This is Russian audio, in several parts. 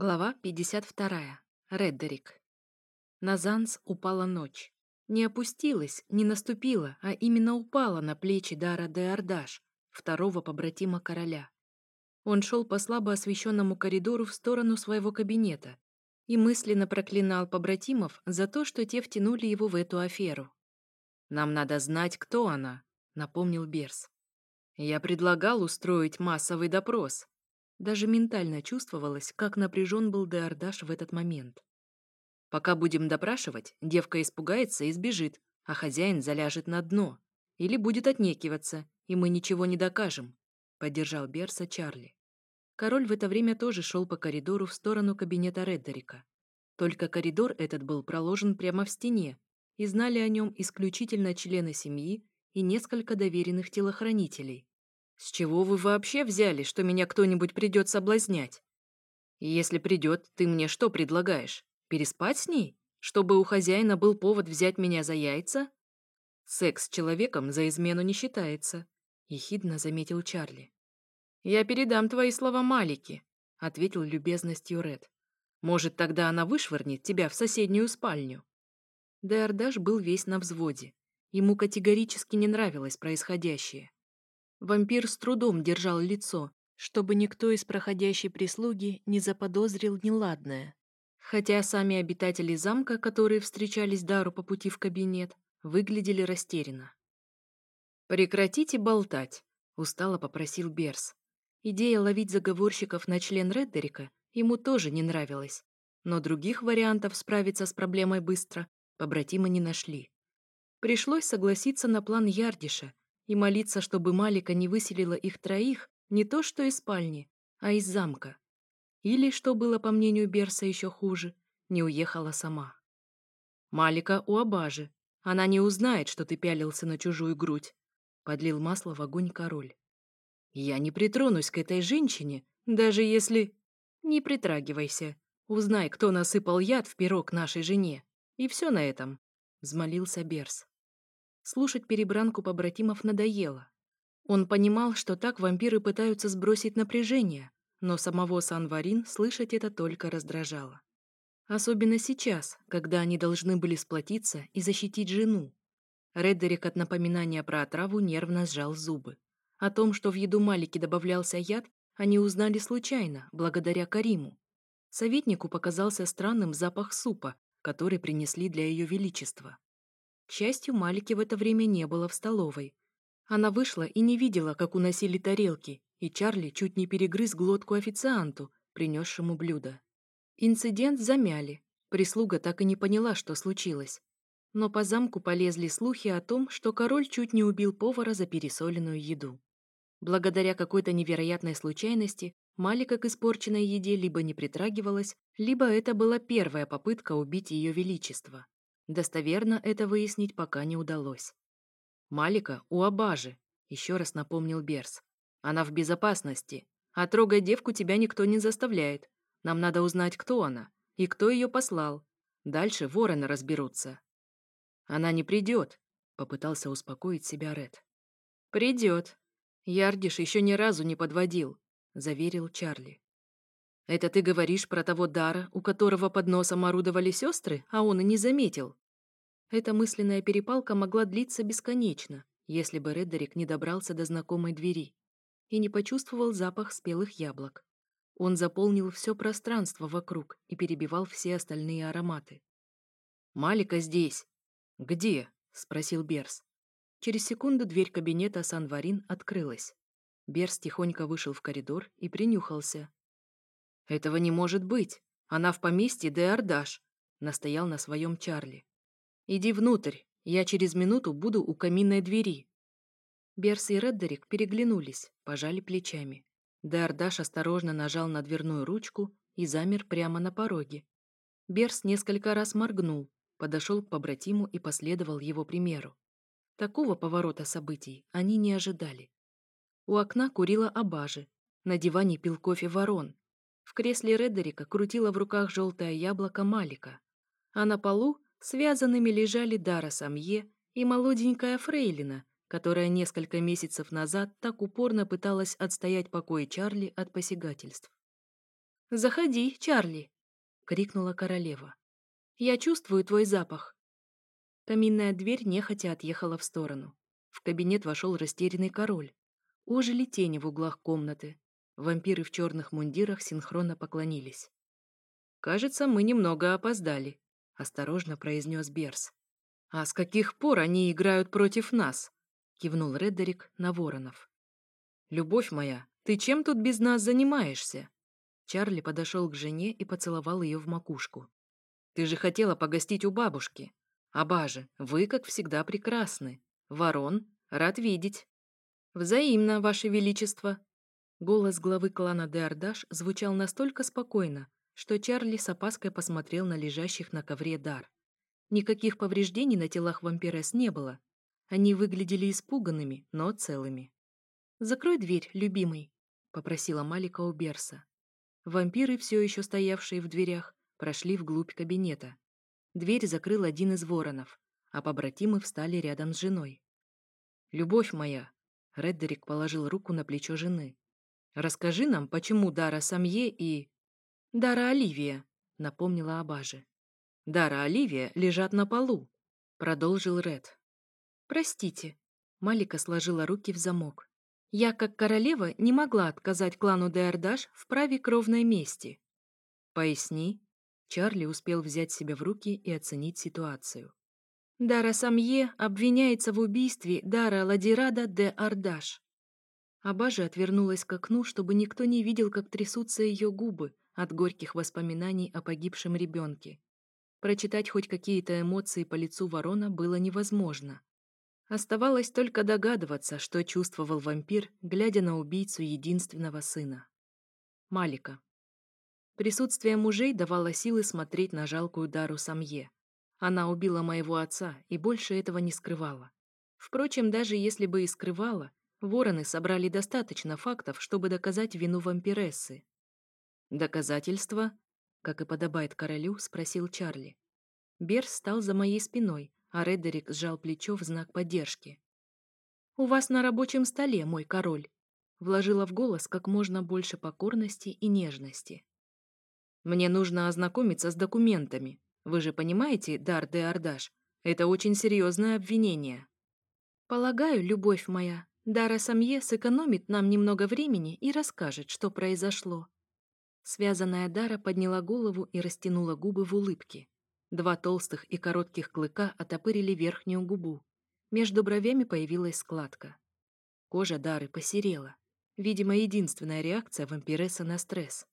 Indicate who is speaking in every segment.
Speaker 1: Глава 52. Реддерик. На Занс упала ночь. Не опустилась, не наступила, а именно упала на плечи Дара де Ардаш, второго побратима короля. Он шел по слабо освещенному коридору в сторону своего кабинета и мысленно проклинал побратимов за то, что те втянули его в эту аферу. «Нам надо знать, кто она», — напомнил Берс. «Я предлагал устроить массовый допрос, даже ментально чувствовалось, как напряжен был Деордаш в этот момент. Пока будем допрашивать, девка испугается и сбежит, а хозяин заляжет на дно. Или будет отнекиваться, и мы ничего не докажем, — поддержал Берса Чарли. Король в это время тоже шел по коридору в сторону кабинета Реддерика. Только коридор этот был проложен прямо в стене, и знали о нем исключительно члены семьи и несколько доверенных телохранителей. С чего вы вообще взяли, что меня кто-нибудь придет соблазнять? Если придет, ты мне что предлагаешь? Переспать с ней? Чтобы у хозяина был повод взять меня за яйца? Секс с человеком за измену не считается, ехидно заметил Чарли. Я передам твои слова Малике, ответил любезностью Ред. Может, тогда она вышвырнет тебя в соседнюю спальню. Деордаш был весь на взводе. Ему категорически не нравилось происходящее. Вампир с трудом держал лицо, чтобы никто из проходящей прислуги не заподозрил неладное. Хотя сами обитатели замка, которые встречались Дару по пути в кабинет, выглядели растерянно. «Прекратите болтать», — устало попросил Берс. Идея ловить заговорщиков на член Реддерика ему тоже не нравилась, но других вариантов справиться с проблемой быстро побратимы не нашли. Пришлось согласиться на план Ярдиша и молиться, чтобы Малика не выселила их троих не то что из спальни, а из замка. Или, что было, по мнению Берса, еще хуже, не уехала сама. Малика у Абажи. Она не узнает, что ты пялился на чужую грудь. Подлил масло в огонь король. Я не притронусь к этой женщине, даже если... Не притрагивайся. Узнай, кто насыпал яд в пирог нашей жене. И все на этом, — взмолился Берс. Слушать перебранку побратимов надоело. Он понимал, что так вампиры пытаются сбросить напряжение, но самого Санварин слышать это только раздражало. Особенно сейчас, когда они должны были сплотиться и защитить жену. Реддерик от напоминания про отраву нервно сжал зубы. О том, что в еду Малики добавлялся яд, они узнали случайно, благодаря Кариму. Советнику показался странным запах супа, который принесли для ее величества. К счастью, Малики в это время не было в столовой. Она вышла и не видела, как уносили тарелки, и Чарли чуть не перегрыз глотку официанту, принесшему блюдо. Инцидент замяли. Прислуга так и не поняла, что случилось. Но по замку полезли слухи о том, что король чуть не убил повара за пересоленную еду. Благодаря какой-то невероятной случайности Малика к испорченной еде либо не притрагивалась, либо это была первая попытка убить ее величество. Достоверно это выяснить пока не удалось. «Малика у Абажи», — еще раз напомнил Берс. «Она в безопасности, а трогать девку тебя никто не заставляет. Нам надо узнать, кто она и кто ее послал. Дальше вороны разберутся». «Она не придет», — попытался успокоить себя Ред. «Придет. Ярдиш еще ни разу не подводил», — заверил Чарли. «Это ты говоришь про того Дара, у которого под носом орудовали сестры, а он и не заметил?» Эта мысленная перепалка могла длиться бесконечно, если бы Реддерик не добрался до знакомой двери и не почувствовал запах спелых яблок. Он заполнил все пространство вокруг и перебивал все остальные ароматы. «Малика здесь!» «Где?» — спросил Берс. Через секунду дверь кабинета Санварин открылась. Берс тихонько вышел в коридор и принюхался. «Этого не может быть! Она в поместье де Ардаш!» — настоял на своем Чарли. «Иди внутрь, я через минуту буду у каминной двери». Берс и Реддерик переглянулись, пожали плечами. Деордаш осторожно нажал на дверную ручку и замер прямо на пороге. Берс несколько раз моргнул, подошел к побратиму и последовал его примеру. Такого поворота событий они не ожидали. У окна курила Абажи, на диване пил кофе ворон, в кресле Редерика крутила в руках желтое яблоко Малика, а на полу связанными лежали Дара Самье и молоденькая Фрейлина, которая несколько месяцев назад так упорно пыталась отстоять покой Чарли от посягательств. «Заходи, Чарли!» — крикнула королева. «Я чувствую твой запах!» Каминная дверь нехотя отъехала в сторону. В кабинет вошел растерянный король. Ожили тени в углах комнаты. Вампиры в черных мундирах синхронно поклонились. «Кажется, мы немного опоздали», — осторожно произнес Берс. «А с каких пор они играют против нас?» — кивнул Реддерик на воронов. «Любовь моя, ты чем тут без нас занимаешься?» Чарли подошел к жене и поцеловал ее в макушку. «Ты же хотела погостить у бабушки. Абаже, вы, как всегда, прекрасны. Ворон, рад видеть». «Взаимно, ваше величество». Голос главы клана Деордаш звучал настолько спокойно, что Чарли с опаской посмотрел на лежащих на ковре дар. Никаких повреждений на телах вампирес не было. Они выглядели испуганными, но целыми. «Закрой дверь, любимый», — попросила Малика у Берса. Вампиры, все еще стоявшие в дверях, прошли вглубь кабинета. Дверь закрыл один из воронов, а побратимы встали рядом с женой. «Любовь моя!» — Реддерик положил руку на плечо жены. «Расскажи нам, почему Дара Самье и...» «Дара Оливия», — напомнила Абаже. «Дара Оливия лежат на полу», — продолжил Ред. «Простите», — Малика сложила руки в замок. Я, как королева, не могла отказать клану Деордаш в праве кровной мести. Поясни. Чарли успел взять себя в руки и оценить ситуацию. Дара Самье обвиняется в убийстве Дара Ладирада де Ардаш. Абажа отвернулась к окну, чтобы никто не видел, как трясутся ее губы от горьких воспоминаний о погибшем ребенке. Прочитать хоть какие-то эмоции по лицу ворона было невозможно. Оставалось только догадываться, что чувствовал вампир, глядя на убийцу единственного сына. Малика. Присутствие мужей давало силы смотреть на жалкую Дару Самье. Она убила моего отца и больше этого не скрывала. Впрочем, даже если бы и скрывала, вороны собрали достаточно фактов, чтобы доказать вину вампирессы. «Доказательства?» — как и подобает королю, спросил Чарли. Берс стал за моей спиной, а Редерик сжал плечо в знак поддержки. «У вас на рабочем столе, мой король», вложила в голос как можно больше покорности и нежности. «Мне нужно ознакомиться с документами. Вы же понимаете, Дар де Ардаш, это очень серьезное обвинение». «Полагаю, любовь моя, Дара Самье сэкономит нам немного времени и расскажет, что произошло». Связанная Дара подняла голову и растянула губы в улыбке. Два толстых и коротких клыка отопырили верхнюю губу. Между бровями появилась складка. Кожа Дары посерела. Видимо, единственная реакция вампиресса на стресс.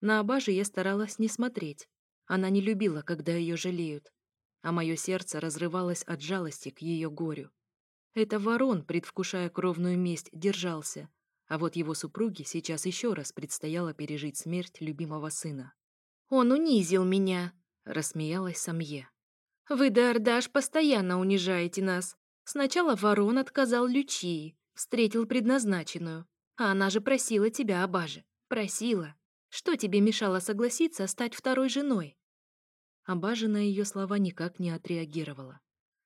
Speaker 1: На Абаже я старалась не смотреть. Она не любила, когда ее жалеют. А мое сердце разрывалось от жалости к ее горю. Это ворон, предвкушая кровную месть, держался, а вот его супруге сейчас еще раз предстояло пережить смерть любимого сына. «Он унизил меня!» рассмеялась Самье. «Вы, Дардаш, постоянно унижаете нас. Сначала ворон отказал Лючии, встретил предназначенную. А она же просила тебя, Абаже. Просила. Что тебе мешало согласиться стать второй женой?» Абажа на ее слова никак не отреагировала.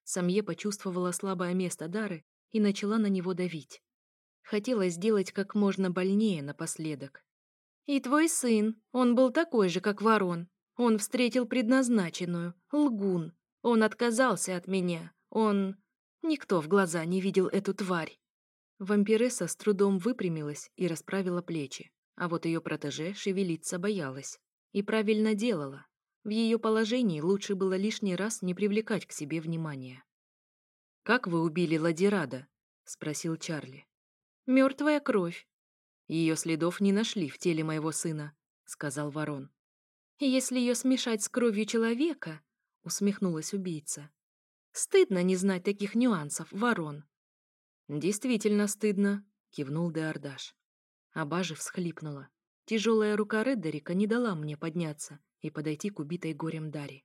Speaker 1: Самье почувствовала слабое место Дары и начала на него давить. Хотела сделать как можно больнее напоследок. «И твой сын, он был такой же, как ворон. Он встретил предназначенную, лгун. Он отказался от меня. Он... Никто в глаза не видел эту тварь. Вампиресса с трудом выпрямилась и расправила плечи, а вот ее протеже шевелиться боялась. И правильно делала. В ее положении лучше было лишний раз не привлекать к себе внимания. «Как вы убили Ладирада?» — спросил Чарли. «Мертвая кровь». «Ее следов не нашли в теле моего сына», — сказал ворон. «Если ее смешать с кровью человека», — усмехнулась убийца. «Стыдно не знать таких нюансов, ворон». «Действительно стыдно», — кивнул Деордаш. Абажи всхлипнула. Тяжелая рука Реддерика не дала мне подняться и подойти к убитой горем Дари.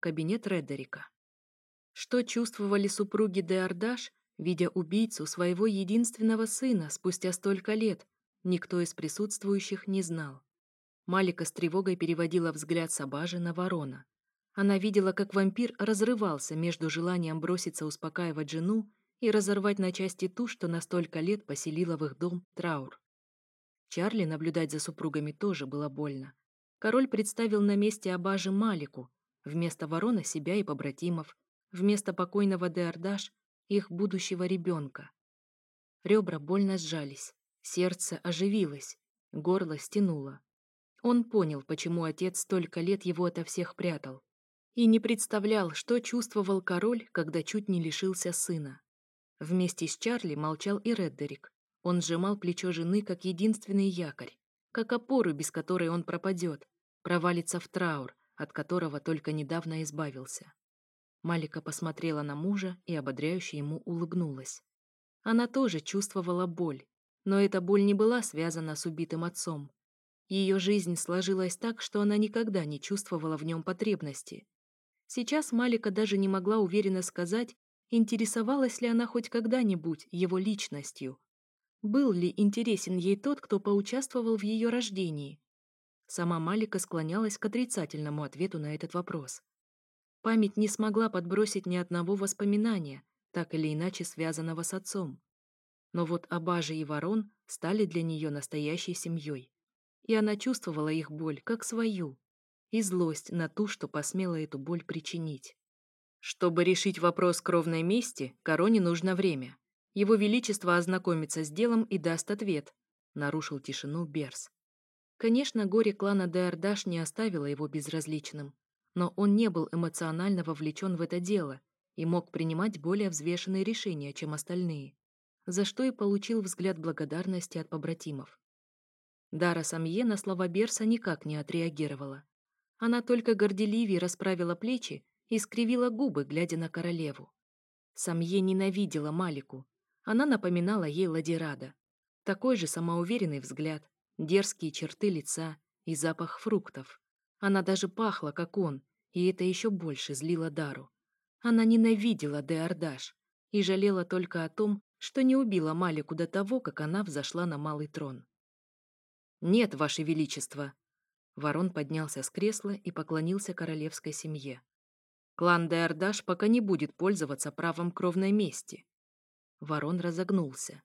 Speaker 1: Кабинет Реддерика. Что чувствовали супруги Деордаш, видя убийцу своего единственного сына спустя столько лет, никто из присутствующих не знал. Малика с тревогой переводила взгляд Сабажи на ворона. Она видела, как вампир разрывался между желанием броситься успокаивать жену и разорвать на части ту, что на столько лет поселила в их дом траур. Чарли наблюдать за супругами тоже было больно. Король представил на месте Абажи Малику, вместо ворона себя и побратимов, вместо покойного Деордаш их будущего ребенка. Ребра больно сжались, сердце оживилось, горло стянуло. Он понял, почему отец столько лет его ото всех прятал, и не представлял, что чувствовал король, когда чуть не лишился сына. Вместе с Чарли молчал и Реддерик. Он сжимал плечо жены как единственный якорь, как опору, без которой он пропадет, провалится в траур, от которого только недавно избавился. Малика посмотрела на мужа и ободряюще ему улыбнулась. Она тоже чувствовала боль, но эта боль не была связана с убитым отцом. Ее жизнь сложилась так, что она никогда не чувствовала в нем потребности. Сейчас Малика даже не могла уверенно сказать, интересовалась ли она хоть когда-нибудь его личностью. Был ли интересен ей тот, кто поучаствовал в ее рождении? Сама Малика склонялась к отрицательному ответу на этот вопрос. Память не смогла подбросить ни одного воспоминания, так или иначе связанного с отцом. Но вот Абажи и Ворон стали для нее настоящей семьей. И она чувствовала их боль как свою, и злость на ту, что посмела эту боль причинить. Чтобы решить вопрос кровной мести, короне нужно время. Его Величество ознакомится с делом и даст ответ, нарушил тишину Берс. Конечно, горе клана Деордаш не оставило его безразличным, но он не был эмоционально вовлечен в это дело и мог принимать более взвешенные решения, чем остальные за что и получил взгляд благодарности от побратимов. Дара Самье на слова Берса никак не отреагировала. Она только горделивее расправила плечи и скривила губы, глядя на королеву. Самье ненавидела Малику. Она напоминала ей Ладирада. Такой же самоуверенный взгляд, дерзкие черты лица и запах фруктов. Она даже пахла, как он, и это еще больше злило Дару. Она ненавидела Деордаш и жалела только о том, что не убила Малику до того, как она взошла на малый трон. «Нет, Ваше Величество!» Ворон поднялся с кресла и поклонился королевской семье. «Клан Деордаш пока не будет пользоваться правом кровной мести». Ворон разогнулся.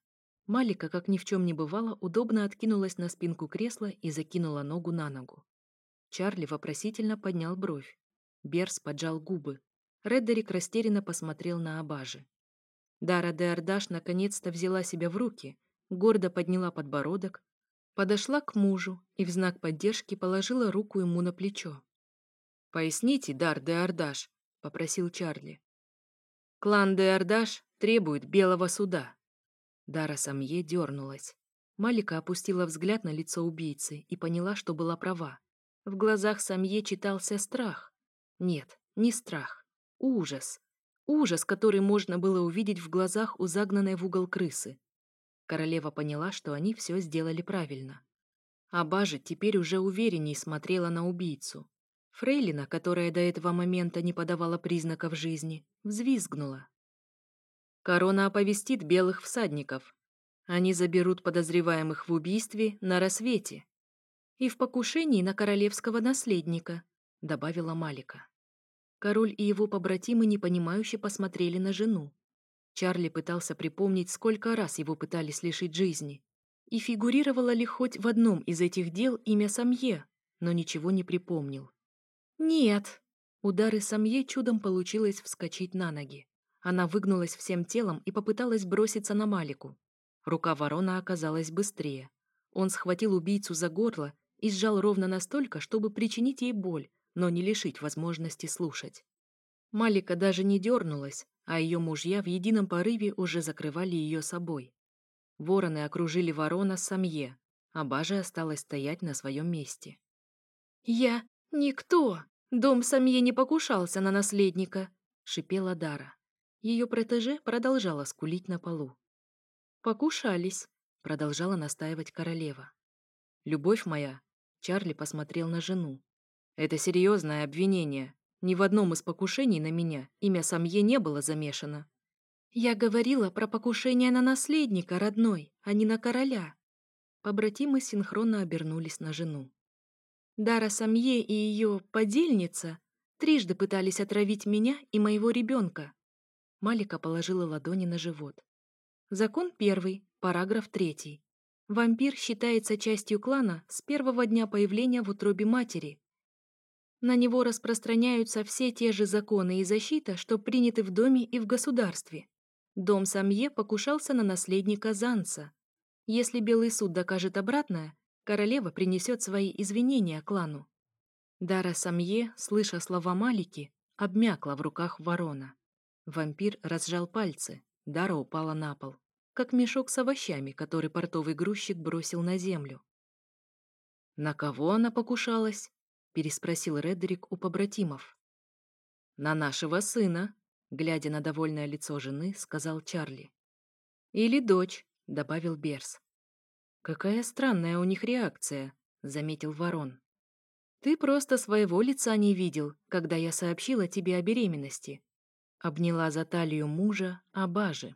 Speaker 1: Малика, как ни в чем не бывало, удобно откинулась на спинку кресла и закинула ногу на ногу. Чарли вопросительно поднял бровь. Берс поджал губы. Реддерик растерянно посмотрел на Абажи. Дара де Ардаш наконец-то взяла себя в руки, гордо подняла подбородок, подошла к мужу и в знак поддержки положила руку ему на плечо. «Поясните, Дар де Ардаш», — попросил Чарли. «Клан де Ардаш требует белого суда». Дара Самье дернулась. Малика опустила взгляд на лицо убийцы и поняла, что была права. В глазах Самье читался страх. Нет, не страх. Ужас. Ужас, который можно было увидеть в глазах у загнанной в угол крысы. Королева поняла, что они все сделали правильно. Абажа теперь уже уверенней смотрела на убийцу. Фрейлина, которая до этого момента не подавала признаков жизни, взвизгнула. Корона оповестит белых всадников. Они заберут подозреваемых в убийстве на рассвете. И в покушении на королевского наследника, добавила Малика. Король и его побратимы непонимающе посмотрели на жену. Чарли пытался припомнить, сколько раз его пытались лишить жизни. И фигурировало ли хоть в одном из этих дел имя Самье, но ничего не припомнил. «Нет!» Удары Самье чудом получилось вскочить на ноги. Она выгнулась всем телом и попыталась броситься на Малику. Рука ворона оказалась быстрее. Он схватил убийцу за горло и сжал ровно настолько, чтобы причинить ей боль, но не лишить возможности слушать. Малика даже не дернулась, а ее мужья в едином порыве уже закрывали ее собой. Вороны окружили ворона Самье, а Бажа осталась стоять на своем месте. «Я никто! Дом Самье не покушался на наследника!» — шипела Дара. Ее протеже продолжала скулить на полу. «Покушались», — продолжала настаивать королева. «Любовь моя», — Чарли посмотрел на жену, это серьезное обвинение. Ни в одном из покушений на меня имя Самье не было замешано. Я говорила про покушение на наследника, родной, а не на короля. Побратимы синхронно обернулись на жену. Дара Самье и ее подельница трижды пытались отравить меня и моего ребенка. Малика положила ладони на живот. Закон первый, параграф третий. Вампир считается частью клана с первого дня появления в утробе матери. На него распространяются все те же законы и защита, что приняты в доме и в государстве. Дом Самье покушался на наследника Занца. Если Белый суд докажет обратное, королева принесет свои извинения клану. Дара Самье, слыша слова Малики, обмякла в руках ворона. Вампир разжал пальцы, Дара упала на пол как мешок с овощами, который портовый грузчик бросил на землю. «На кого она покушалась?» — переспросил Редерик у побратимов. «На нашего сына», — глядя на довольное лицо жены, сказал Чарли. «Или дочь», — добавил Берс. «Какая странная у них реакция», — заметил Ворон. «Ты просто своего лица не видел, когда я сообщила тебе о беременности», — обняла за талию мужа Абажи.